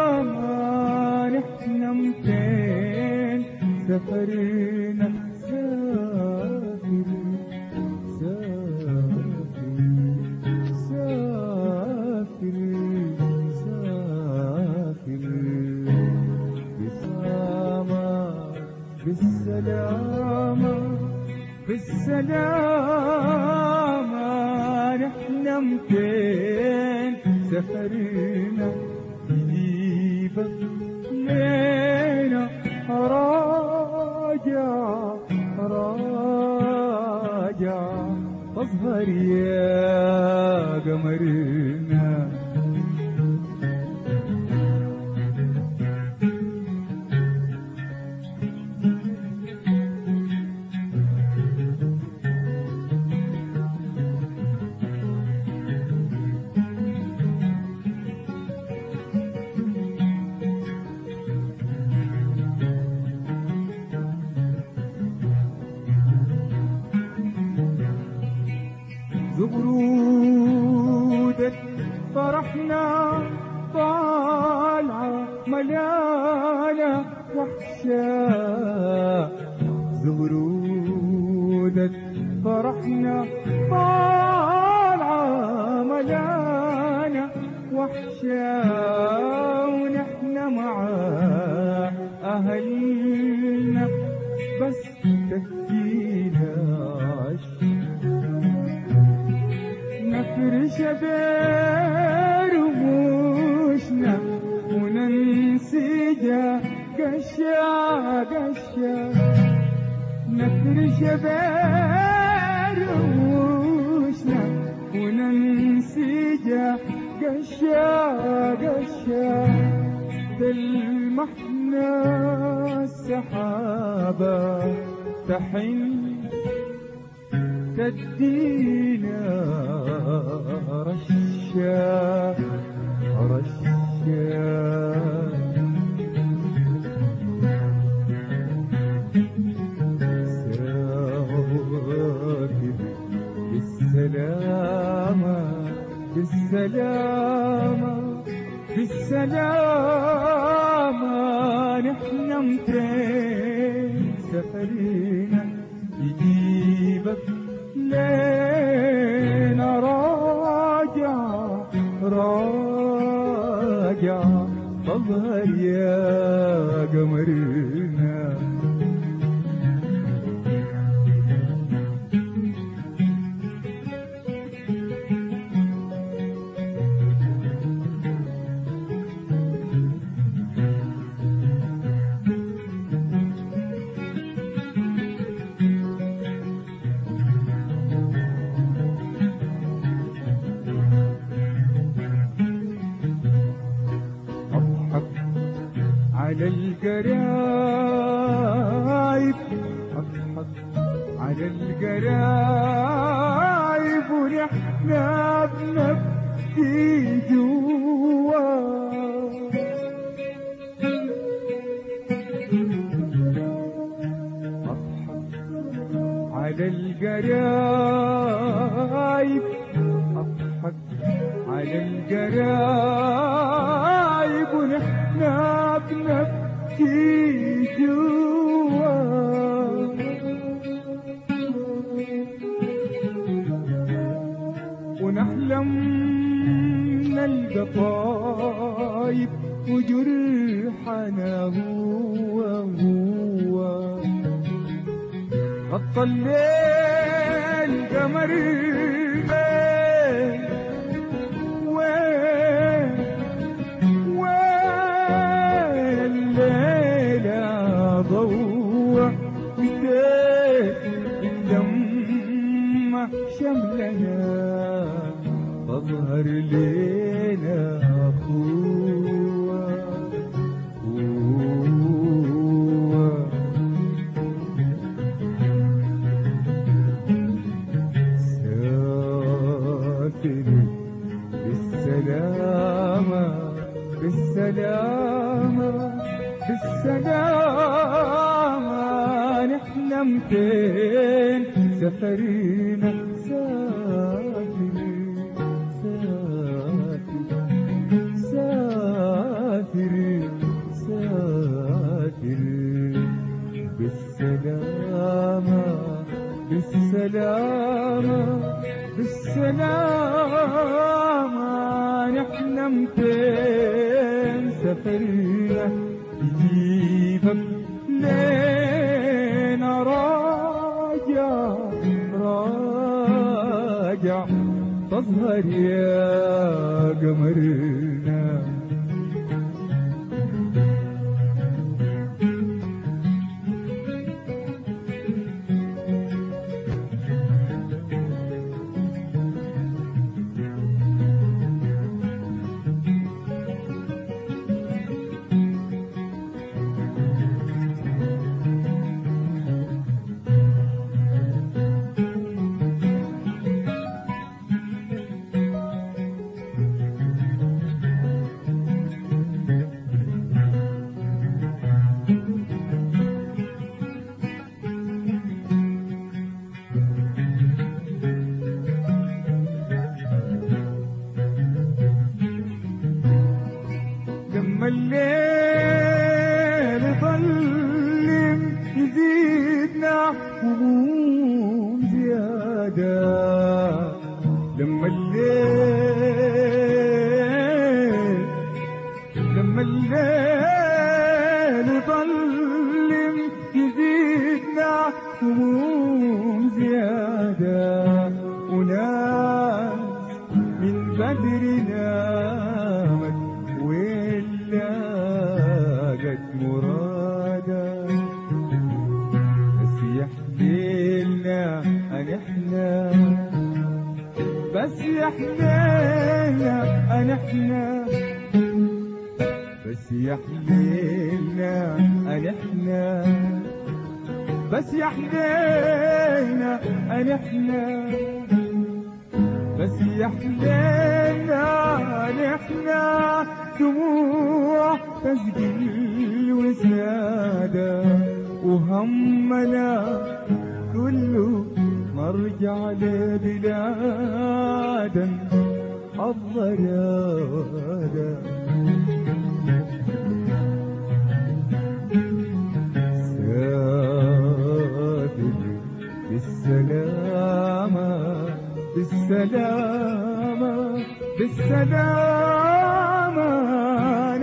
بالسلامة نحن متين سفرنا سافر سافر سافر سافر بسلامة بالسلامة بالسلامة نحن متين سفرنا يجيبك لينا راجع راجع. تظهر يا زغرودة فرحنا طالعة ملالة وحشة زغرودة فرحنا طالعة ملالة وحشة ونحن مع أهلنا. بس تكفينا برموشنا وننسجا قشا قشا نفرش برموشنا وننسجا قشا قشا تلمحنا السحابة تحن تدينا رشا رشا. بالسلامة بالسلامة بالسلامة. راجع تظهر يا قمرنا على القرايب أضحك على القرايب غطى الليل قمر الليل وين وين الليلة ضوء بديت الدم شملنا تظهر لينا بالسلامة بالسلامة بالسلامة. إحنا متين سفرينا لينا راجع راجع. تظهر يا قمرنا الليل ظلم يزيدنا هموم زيادة. وناس من بدر نامت ولاقت مرادة بس يحملنا أن إحنا بس يحملنا أن إحنا. بس يحملنا أن إحنا بس يحملنا أن إحنا بس يحملنا نحنا دموع تسقي الوسادة وهمنا كله مرجع لبلادا الضرادة بالسلامة بالسلامة.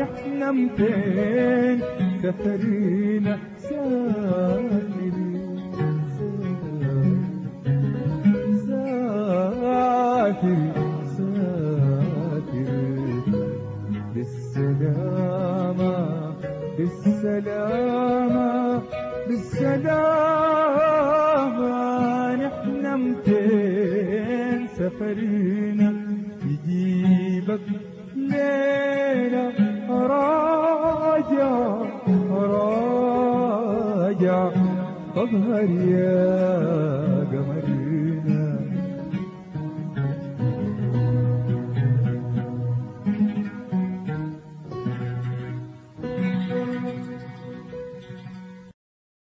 نحن متين سفرينا سافر سافر سافر بالسلامة بالسلامة بالسلامة. نحن متين سفرنا يجيبك ليلة راجع راجع. تظهر يا قمر